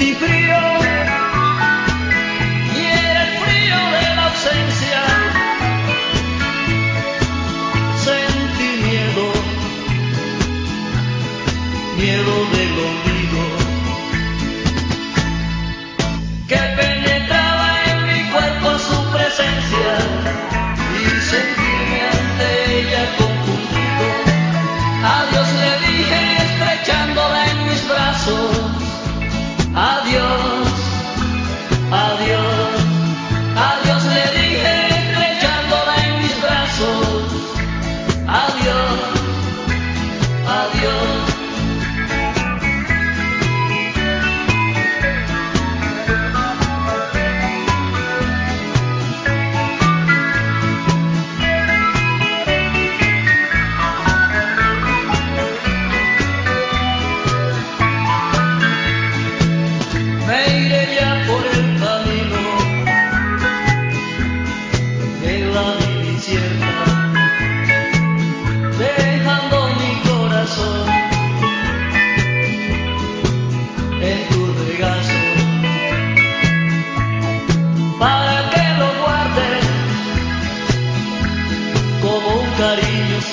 y frío. Y era el frío de la ausencia. Sentí miedo, miedo del olvido.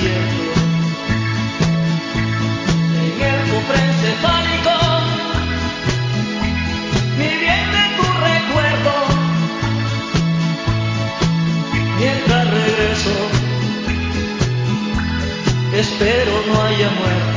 En el cofre encéfalo, viviendo tu recuerdo, mientras regreso, espero no haya muerto.